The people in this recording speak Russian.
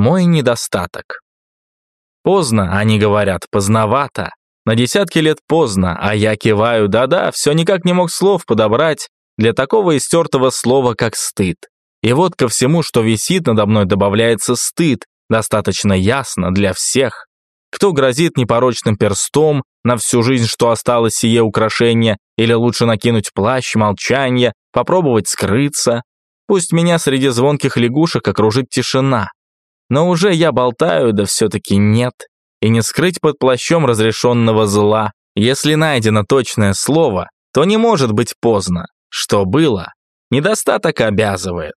Мой недостаток. Поздно, они говорят, поздновато. На десятки лет поздно, а я киваю, да-да, все никак не мог слов подобрать для такого истертого слова, как стыд. И вот ко всему, что висит надо мной, добавляется стыд, достаточно ясно для всех. Кто грозит непорочным перстом на всю жизнь, что осталось сие украшение, или лучше накинуть плащ, молчание, попробовать скрыться? Пусть меня среди звонких лягушек окружит тишина. Но уже я болтаю, да все-таки нет. И не скрыть под плащом разрешенного зла. Если найдено точное слово, то не может быть поздно. Что было, недостаток обязывает.